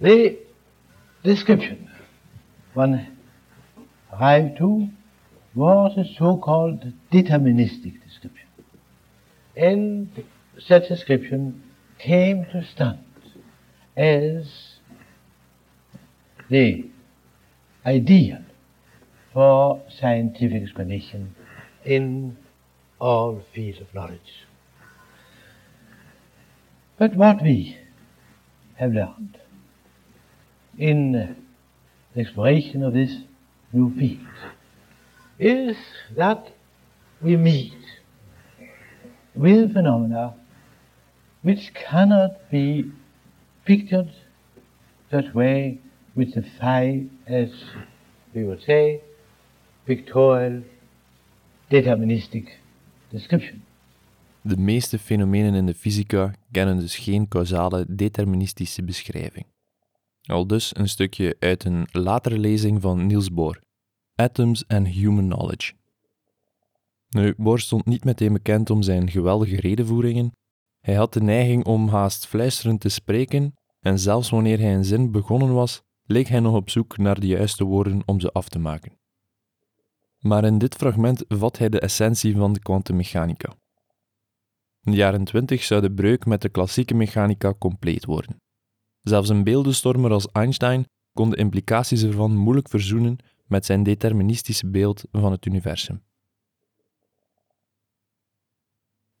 The description one arrived to was a so-called deterministic description. And such description came to stand as the ideal for scientific explanation in all fields of knowledge. But what we have learned in the exploration of this new field is that we meet with phenomena which cannot be pictured that way with the defy, as we would say, pictorial deterministic description. De meeste fenomenen in de fysica kennen dus geen causale deterministische beschrijving. Al dus een stukje uit een latere lezing van Niels Bohr, Atoms and Human Knowledge. Nu, Bohr stond niet meteen bekend om zijn geweldige redenvoeringen. Hij had de neiging om haast fluisterend te spreken, en zelfs wanneer hij een zin begonnen was, leek hij nog op zoek naar de juiste woorden om ze af te maken. Maar in dit fragment vat hij de essentie van de kwantummechanica. In de jaren 20 zou de breuk met de klassieke mechanica compleet worden. Zelfs een beeldenstormer als Einstein kon de implicaties ervan moeilijk verzoenen met zijn deterministische beeld van het universum.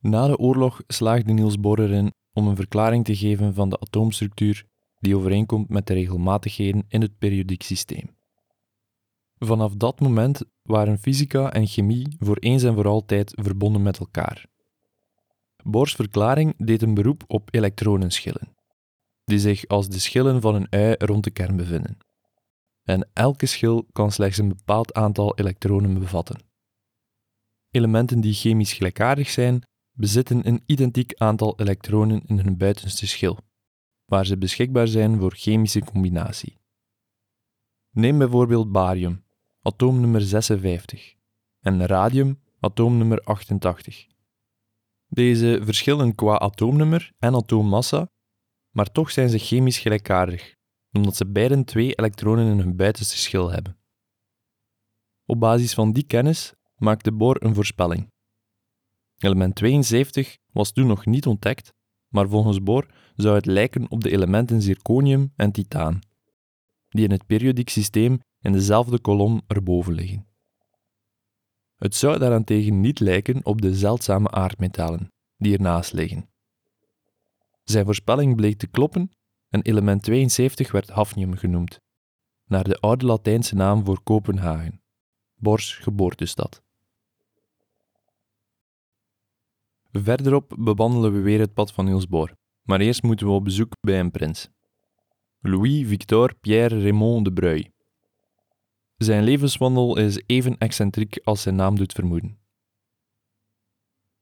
Na de oorlog slaagde Niels Bohr erin om een verklaring te geven van de atoomstructuur die overeenkomt met de regelmatigheden in het periodiek systeem. Vanaf dat moment waren fysica en chemie voor eens en voor altijd verbonden met elkaar. Bohrs verklaring deed een beroep op elektronenschillen, die zich als de schillen van een ui rond de kern bevinden. En elke schil kan slechts een bepaald aantal elektronen bevatten. Elementen die chemisch gelijkaardig zijn, bezitten een identiek aantal elektronen in hun buitenste schil, waar ze beschikbaar zijn voor chemische combinatie. Neem bijvoorbeeld barium, atoomnummer 56, en radium, atoomnummer 88. Deze verschillen qua atoomnummer en atoommassa, maar toch zijn ze chemisch gelijkaardig, omdat ze beiden twee elektronen in hun buitenste schil hebben. Op basis van die kennis maakte Bohr een voorspelling. Element 72 was toen nog niet ontdekt, maar volgens Bohr zou het lijken op de elementen zirconium en titaan, die in het periodiek systeem in dezelfde kolom erboven liggen. Het zou daarentegen niet lijken op de zeldzame aardmetalen die ernaast liggen. Zijn voorspelling bleek te kloppen en element 72 werd hafnium genoemd, naar de oude Latijnse naam voor Kopenhagen, Bors geboortestad. Verderop bewandelen we weer het pad van Niels Bohr, maar eerst moeten we op bezoek bij een prins. Louis Victor Pierre Raymond de Bruyne. Zijn levenswandel is even excentriek als zijn naam doet vermoeden.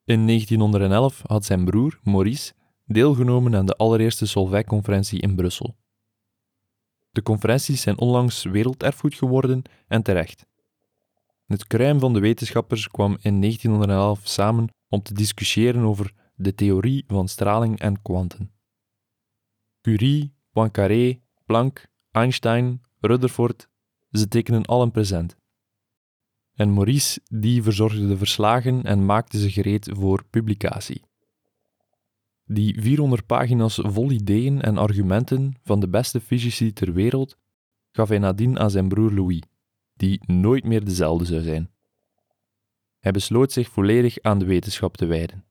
In 1911 had zijn broer, Maurice, deelgenomen aan de allereerste Solvay-conferentie in Brussel. De conferenties zijn onlangs werelderfgoed geworden en terecht. Het kruim van de wetenschappers kwam in 1911 samen om te discussiëren over de theorie van straling en kwanten. Curie, Poincaré, Planck, Einstein, Rutherford, ze tekenen allen present. En Maurice die verzorgde de verslagen en maakte ze gereed voor publicatie. Die 400 pagina's vol ideeën en argumenten van de beste fysici ter wereld gaf hij nadien aan zijn broer Louis, die nooit meer dezelfde zou zijn. Hij besloot zich volledig aan de wetenschap te wijden.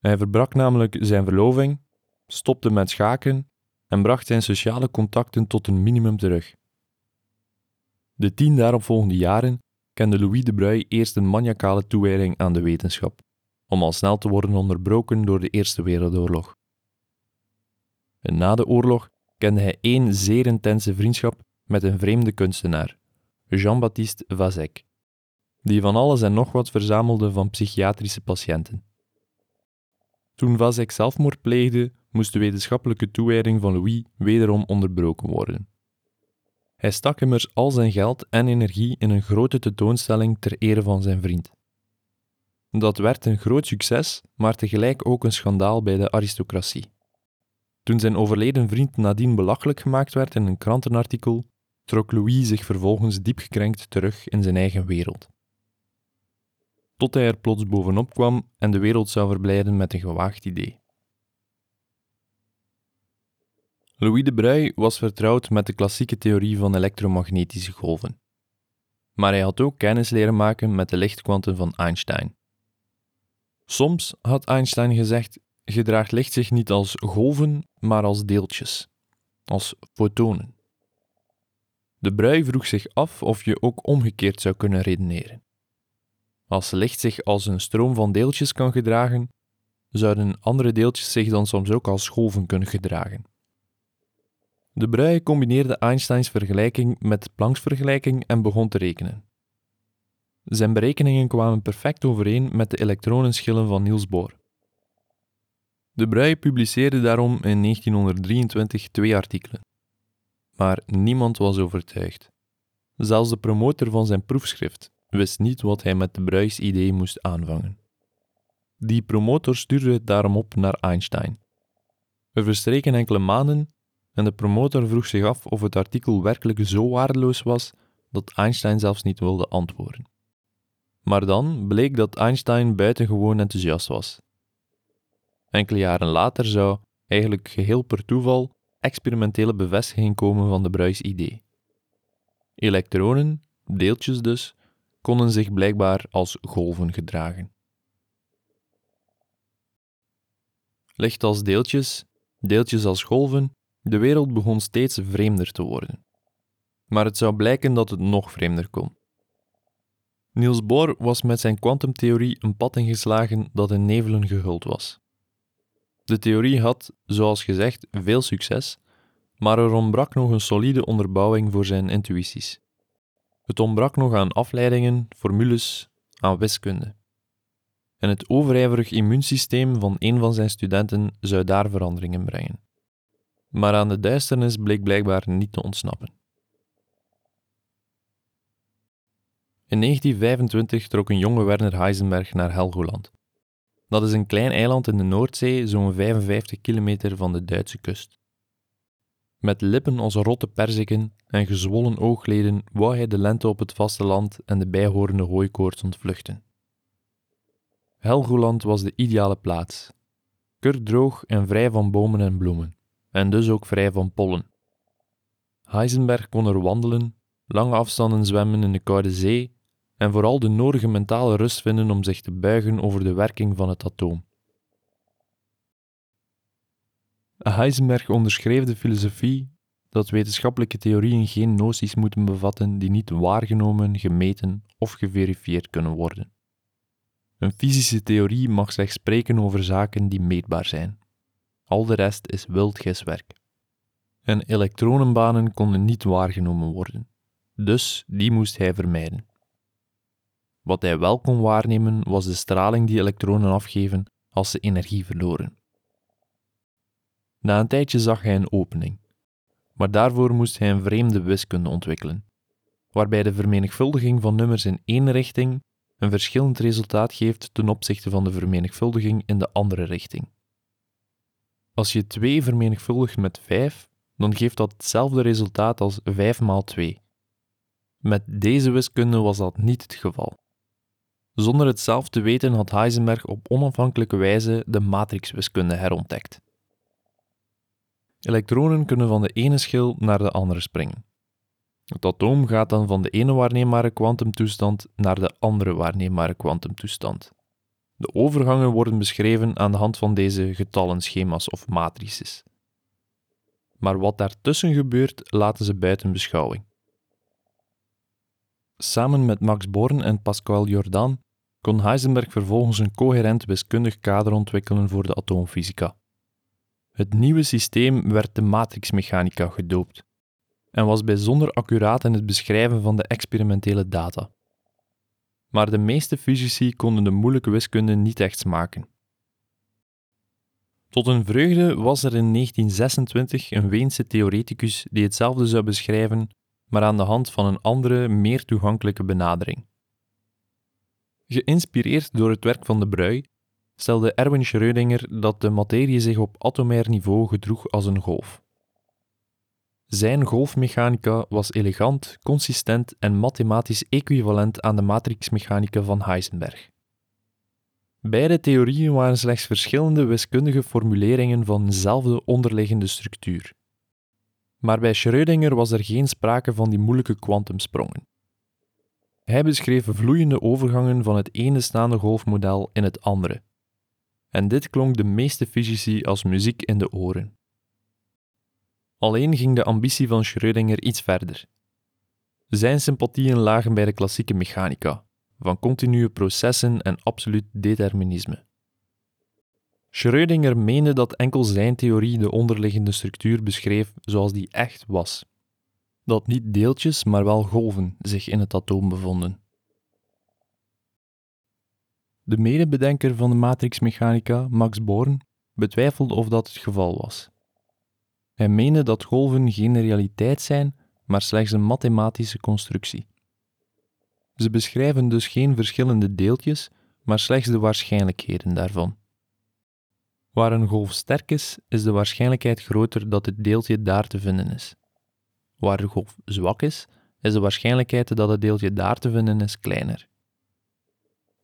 Hij verbrak namelijk zijn verloving, stopte met schaken en bracht zijn sociale contacten tot een minimum terug. De tien daaropvolgende jaren kende Louis de Bruyne eerst een maniacale toewijding aan de wetenschap, om al snel te worden onderbroken door de Eerste Wereldoorlog. En na de oorlog kende hij één zeer intense vriendschap met een vreemde kunstenaar, Jean-Baptiste Vazek, die van alles en nog wat verzamelde van psychiatrische patiënten. Toen Vazek zelfmoord pleegde, moest de wetenschappelijke toewijding van Louis wederom onderbroken worden. Hij stak immers al zijn geld en energie in een grote tentoonstelling ter ere van zijn vriend. Dat werd een groot succes, maar tegelijk ook een schandaal bij de aristocratie. Toen zijn overleden vriend nadien belachelijk gemaakt werd in een krantenartikel, trok Louis zich vervolgens diep gekrenkt terug in zijn eigen wereld. Tot hij er plots bovenop kwam en de wereld zou verblijden met een gewaagd idee. Louis de Bruyne was vertrouwd met de klassieke theorie van elektromagnetische golven. Maar hij had ook kennis leren maken met de lichtkwanten van Einstein. Soms had Einstein gezegd: gedraagt licht zich niet als golven, maar als deeltjes, als fotonen. De Brui vroeg zich af of je ook omgekeerd zou kunnen redeneren. Als licht zich als een stroom van deeltjes kan gedragen, zouden andere deeltjes zich dan soms ook als golven kunnen gedragen. De Bruyne combineerde Einsteins vergelijking met Plancks vergelijking en begon te rekenen. Zijn berekeningen kwamen perfect overeen met de elektronenschillen van Niels Bohr. De Bruyne publiceerde daarom in 1923 twee artikelen. Maar niemand was overtuigd. Zelfs de promotor van zijn proefschrift wist niet wat hij met de Bruyns idee moest aanvangen. Die promotor stuurde het daarom op naar Einstein. Er verstreken enkele maanden en de promotor vroeg zich af of het artikel werkelijk zo waardeloos was dat Einstein zelfs niet wilde antwoorden. Maar dan bleek dat Einstein buitengewoon enthousiast was. Enkele jaren later zou, eigenlijk geheel per toeval, experimentele bevestiging komen van de Bruyns idee. Elektronen, deeltjes dus, konden zich blijkbaar als golven gedragen. Licht als deeltjes, deeltjes als golven, de wereld begon steeds vreemder te worden. Maar het zou blijken dat het nog vreemder kon. Niels Bohr was met zijn kwantumtheorie een pad ingeslagen dat in nevelen gehuld was. De theorie had, zoals gezegd, veel succes, maar er ontbrak nog een solide onderbouwing voor zijn intuïties. Het ontbrak nog aan afleidingen, formules, aan wiskunde. En het overijverig immuunsysteem van een van zijn studenten zou daar veranderingen brengen maar aan de duisternis bleek blijkbaar niet te ontsnappen. In 1925 trok een jonge Werner Heisenberg naar Helgoland. Dat is een klein eiland in de Noordzee, zo'n 55 kilometer van de Duitse kust. Met lippen als rotte perziken en gezwollen oogleden wou hij de lente op het vasteland en de bijhorende hooikoorts ontvluchten. Helgoland was de ideale plaats, kurdroog en vrij van bomen en bloemen en dus ook vrij van pollen. Heisenberg kon er wandelen, lange afstanden zwemmen in de koude zee en vooral de nodige mentale rust vinden om zich te buigen over de werking van het atoom. Heisenberg onderschreef de filosofie dat wetenschappelijke theorieën geen noties moeten bevatten die niet waargenomen, gemeten of geverifieerd kunnen worden. Een fysische theorie mag slechts spreken over zaken die meetbaar zijn. Al de rest is wild giswerk. En elektronenbanen konden niet waargenomen worden, dus die moest hij vermijden. Wat hij wel kon waarnemen was de straling die elektronen afgeven als ze energie verloren. Na een tijdje zag hij een opening, maar daarvoor moest hij een vreemde wiskunde ontwikkelen, waarbij de vermenigvuldiging van nummers in één richting een verschillend resultaat geeft ten opzichte van de vermenigvuldiging in de andere richting. Als je 2 vermenigvuldigt met 5, dan geeft dat hetzelfde resultaat als 5 maal 2. Met deze wiskunde was dat niet het geval. Zonder het zelf te weten had Heisenberg op onafhankelijke wijze de matrixwiskunde herontdekt. Elektronen kunnen van de ene schil naar de andere springen. Het atoom gaat dan van de ene waarneembare kwantumtoestand naar de andere waarneembare kwantumtoestand. De overgangen worden beschreven aan de hand van deze getallenschema's of matrices. Maar wat daartussen gebeurt, laten ze buiten beschouwing. Samen met Max Born en Pascal Jordan kon Heisenberg vervolgens een coherent wiskundig kader ontwikkelen voor de atoomfysica. Het nieuwe systeem werd de matrixmechanica gedoopt en was bijzonder accuraat in het beschrijven van de experimentele data maar de meeste fysici konden de moeilijke wiskunde niet echt smaken. Tot een vreugde was er in 1926 een Weense theoreticus die hetzelfde zou beschrijven, maar aan de hand van een andere, meer toegankelijke benadering. Geïnspireerd door het werk van de Brui stelde Erwin Schrödinger dat de materie zich op atomair niveau gedroeg als een golf. Zijn golfmechanica was elegant, consistent en mathematisch equivalent aan de matrixmechanica van Heisenberg. Beide theorieën waren slechts verschillende wiskundige formuleringen van dezelfde onderliggende structuur. Maar bij Schrödinger was er geen sprake van die moeilijke kwantumsprongen. Hij beschreef vloeiende overgangen van het ene staande golfmodel in het andere. En dit klonk de meeste fysici als muziek in de oren. Alleen ging de ambitie van Schrödinger iets verder. Zijn sympathieën lagen bij de klassieke mechanica, van continue processen en absoluut determinisme. Schrödinger meende dat enkel zijn theorie de onderliggende structuur beschreef zoals die echt was. Dat niet deeltjes, maar wel golven zich in het atoom bevonden. De medebedenker van de matrixmechanica, Max Born, betwijfelde of dat het geval was. Hij meende dat golven geen realiteit zijn, maar slechts een mathematische constructie. Ze beschrijven dus geen verschillende deeltjes, maar slechts de waarschijnlijkheden daarvan. Waar een golf sterk is, is de waarschijnlijkheid groter dat het deeltje daar te vinden is. Waar de golf zwak is, is de waarschijnlijkheid dat het deeltje daar te vinden is kleiner.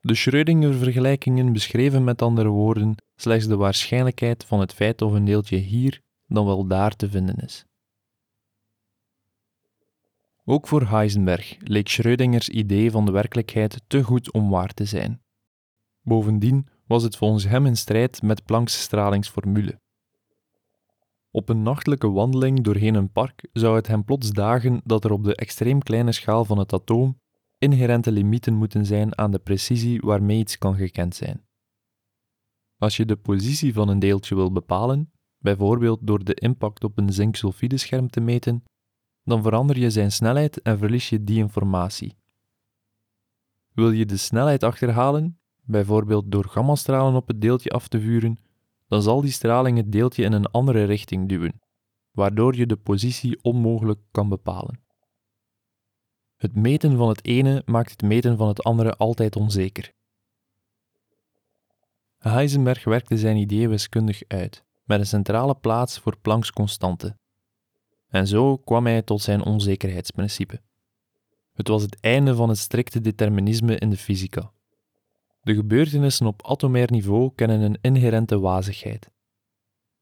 De Schrödinger-vergelijkingen beschreven met andere woorden slechts de waarschijnlijkheid van het feit of een deeltje hier dan wel daar te vinden is. Ook voor Heisenberg leek Schrödingers idee van de werkelijkheid te goed om waar te zijn. Bovendien was het volgens hem in strijd met Planck's stralingsformule. Op een nachtelijke wandeling doorheen een park zou het hem plots dagen dat er op de extreem kleine schaal van het atoom inherente limieten moeten zijn aan de precisie waarmee iets kan gekend zijn. Als je de positie van een deeltje wil bepalen, bijvoorbeeld door de impact op een zinksulfidescherm te meten, dan verander je zijn snelheid en verlies je die informatie. Wil je de snelheid achterhalen, bijvoorbeeld door gammastralen op het deeltje af te vuren, dan zal die straling het deeltje in een andere richting duwen, waardoor je de positie onmogelijk kan bepalen. Het meten van het ene maakt het meten van het andere altijd onzeker. Heisenberg werkte zijn idee wiskundig uit, met een centrale plaats voor Planck's constante. En zo kwam hij tot zijn onzekerheidsprincipe. Het was het einde van het strikte determinisme in de fysica. De gebeurtenissen op atomair niveau kennen een inherente wazigheid.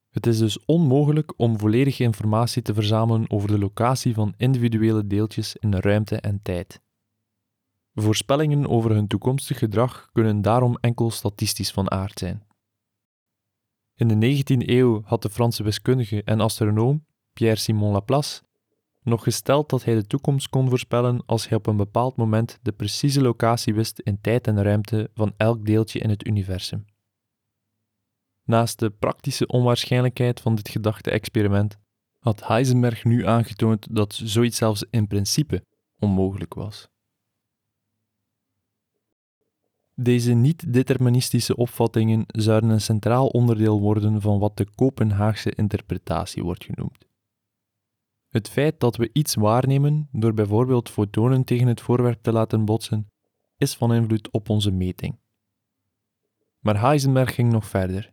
Het is dus onmogelijk om volledige informatie te verzamelen over de locatie van individuele deeltjes in ruimte en tijd. Voorspellingen over hun toekomstig gedrag kunnen daarom enkel statistisch van aard zijn. In de 19e eeuw had de Franse wiskundige en astronoom Pierre-Simon Laplace nog gesteld dat hij de toekomst kon voorspellen als hij op een bepaald moment de precieze locatie wist in tijd en ruimte van elk deeltje in het universum. Naast de praktische onwaarschijnlijkheid van dit gedachte-experiment had Heisenberg nu aangetoond dat zoiets zelfs in principe onmogelijk was. Deze niet-deterministische opvattingen zouden een centraal onderdeel worden van wat de Kopenhaagse interpretatie wordt genoemd. Het feit dat we iets waarnemen door bijvoorbeeld fotonen tegen het voorwerp te laten botsen, is van invloed op onze meting. Maar Heisenberg ging nog verder.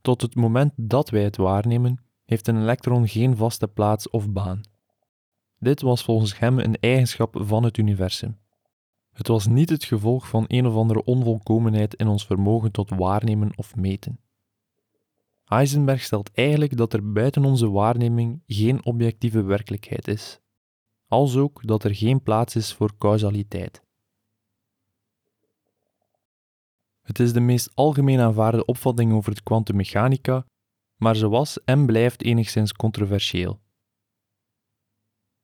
Tot het moment dat wij het waarnemen, heeft een elektron geen vaste plaats of baan. Dit was volgens hem een eigenschap van het universum. Het was niet het gevolg van een of andere onvolkomenheid in ons vermogen tot waarnemen of meten. Heisenberg stelt eigenlijk dat er buiten onze waarneming geen objectieve werkelijkheid is, als ook dat er geen plaats is voor causaliteit. Het is de meest algemeen aanvaarde opvatting over de kwantummechanica, maar ze was en blijft enigszins controversieel.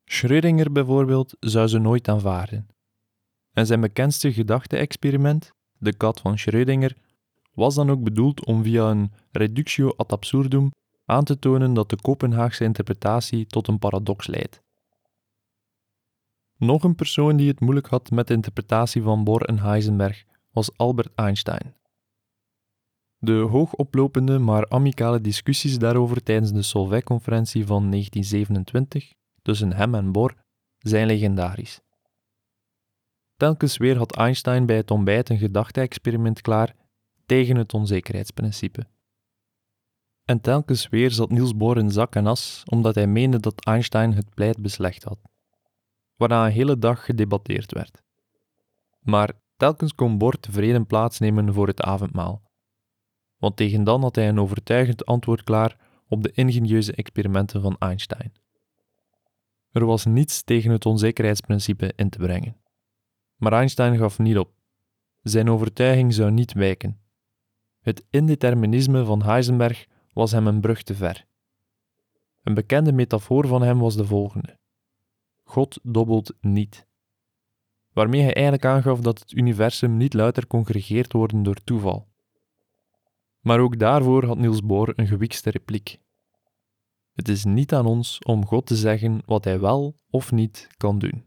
Schrödinger bijvoorbeeld zou ze nooit aanvaarden. En zijn bekendste gedachte-experiment, de kat van Schrödinger, was dan ook bedoeld om via een reductio ad absurdum aan te tonen dat de Kopenhaagse interpretatie tot een paradox leidt. Nog een persoon die het moeilijk had met de interpretatie van Bohr en Heisenberg was Albert Einstein. De hoogoplopende maar amicale discussies daarover tijdens de Solvay-conferentie van 1927 tussen hem en Bohr zijn legendarisch. Telkens weer had Einstein bij het ontbijt een gedachte-experiment klaar tegen het onzekerheidsprincipe. En telkens weer zat Niels Bohr in zak en as omdat hij meende dat Einstein het pleit beslecht had, waarna een hele dag gedebatteerd werd. Maar telkens kon Bohr tevreden plaatsnemen voor het avondmaal, want tegen dan had hij een overtuigend antwoord klaar op de ingenieuze experimenten van Einstein. Er was niets tegen het onzekerheidsprincipe in te brengen. Maar Einstein gaf niet op. Zijn overtuiging zou niet wijken. Het indeterminisme van Heisenberg was hem een brug te ver. Een bekende metafoor van hem was de volgende: God dobbelt niet. Waarmee hij eigenlijk aangaf dat het universum niet louter kon geregeerd worden door toeval. Maar ook daarvoor had Niels Bohr een gewikste repliek. Het is niet aan ons om God te zeggen wat hij wel of niet kan doen.